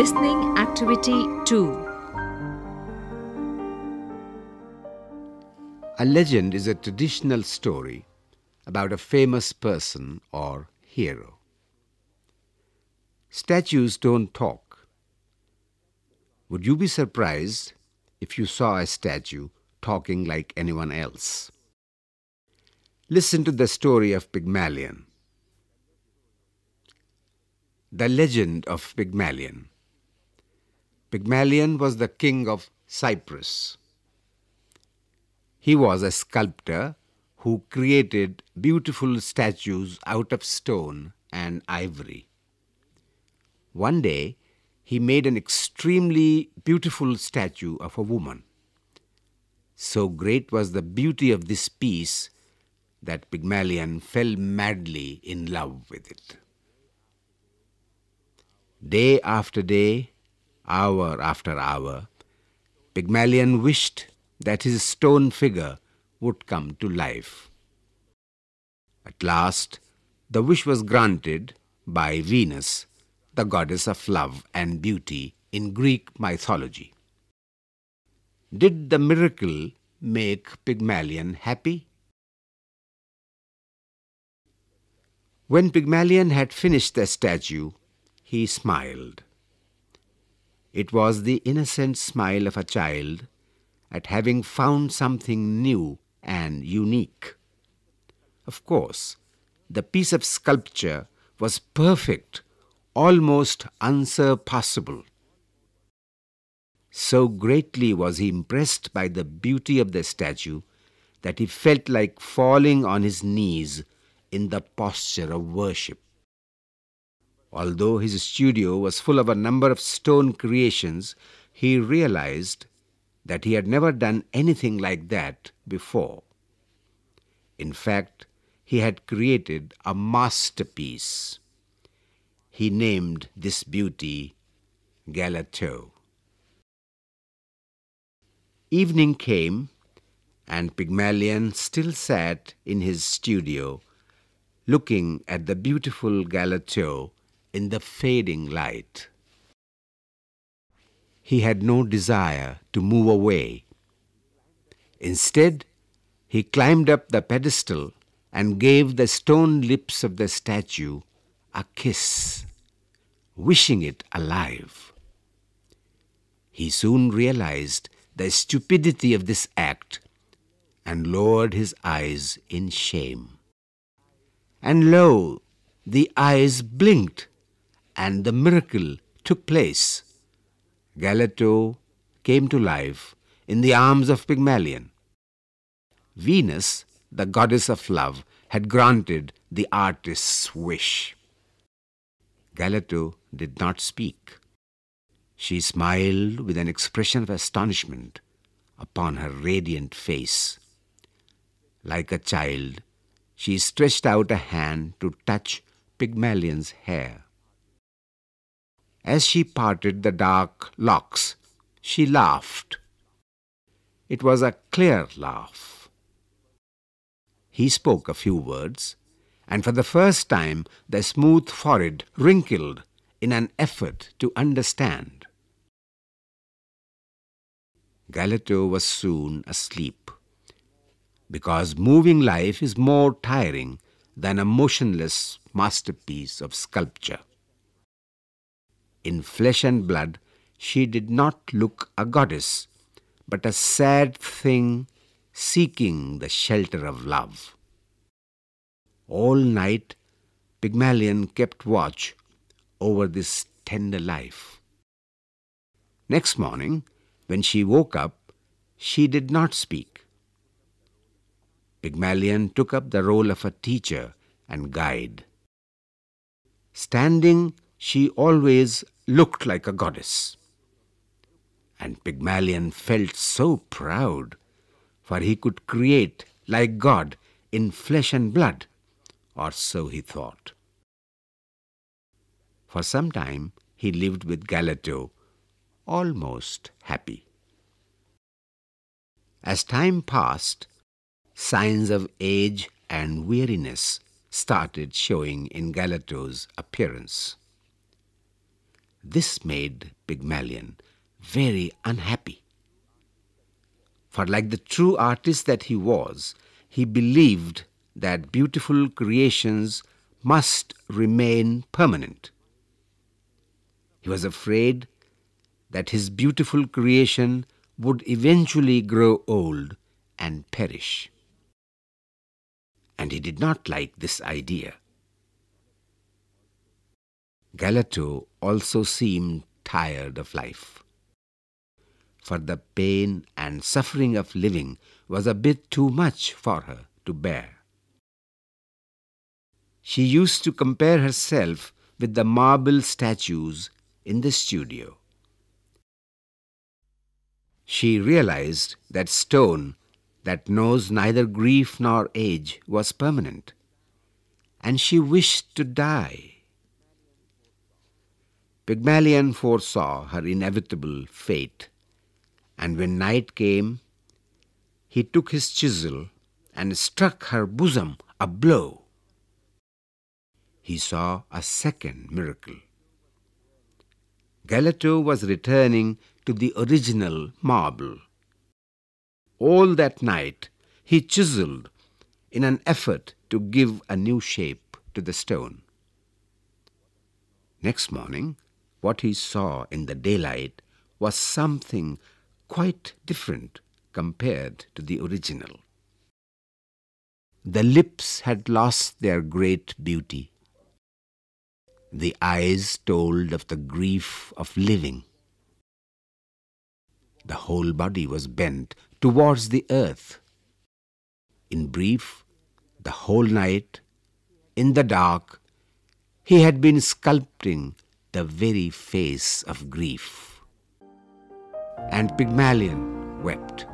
Listening Activity 2 A legend is a traditional story about a famous person or hero. Statues don't talk. Would you be surprised if you saw a statue talking like anyone else? Listen to the story of Pygmalion. The legend of Pygmalion. Pygmalion was the king of Cyprus. He was a sculptor who created beautiful statues out of stone and ivory. One day, he made an extremely beautiful statue of a woman. So great was the beauty of this piece that Pygmalion fell madly in love with it. Day after day, hour after hour, Pygmalion wished that his stone figure would come to life. At last, the wish was granted by Venus, the goddess of love and beauty in Greek mythology. Did the miracle make Pygmalion happy? When Pygmalion had finished the statue, he smiled. It was the innocent smile of a child at having found something new and unique. Of course, the piece of sculpture was perfect, almost unsurpassable. So greatly was he impressed by the beauty of the statue that he felt like falling on his knees in the posture of worship. Although his studio was full of a number of stone creations, he realized that he had never done anything like that before. In fact, he had created a masterpiece. He named this beauty Galatea. Evening came, and Pygmalion still sat in his studio, looking at the beautiful Galatea in the fading light. He had no desire to move away. Instead, he climbed up the pedestal and gave the stone lips of the statue a kiss, wishing it alive. He soon realized the stupidity of this act and lowered his eyes in shame. And lo, the eyes blinked and the miracle took place. Galatea came to life in the arms of Pygmalion. Venus, the goddess of love, had granted the artist's wish. Galatea did not speak. She smiled with an expression of astonishment upon her radiant face. Like a child, she stretched out a hand to touch Pygmalion's hair. As she parted the dark locks, she laughed. It was a clear laugh. He spoke a few words, and for the first time the smooth forehead wrinkled in an effort to understand. Galatea was soon asleep, because moving life is more tiring than a motionless masterpiece of sculpture. In flesh and blood, she did not look a goddess, but a sad thing seeking the shelter of love. All night, Pygmalion kept watch over this tender life. Next morning, when she woke up, she did not speak. Pygmalion took up the role of a teacher and guide. Standing she always looked like a goddess. And Pygmalion felt so proud, for he could create like God in flesh and blood, or so he thought. For some time he lived with Galatea, almost happy. As time passed, signs of age and weariness started showing in Galatea's appearance. This made Pygmalion very unhappy. For, like the true artist that he was, he believed that beautiful creations must remain permanent. He was afraid that his beautiful creation would eventually grow old and perish. And he did not like this idea. Galatea also seemed tired of life. For the pain and suffering of living was a bit too much for her to bear. She used to compare herself with the marble statues in the studio. She realized that stone that knows neither grief nor age was permanent, and she wished to die. Pygmalion foresaw her inevitable fate, and when night came, he took his chisel and struck her bosom a blow. He saw a second miracle. Galatea was returning to the original marble. All that night he chiseled in an effort to give a new shape to the stone. Next morning, what he saw in the daylight was something quite different compared to the original. The lips had lost their great beauty. The eyes told of the grief of living. The whole body was bent towards the earth. In brief, the whole night, in the dark, he had been sculpting the very face of grief. And Pygmalion wept.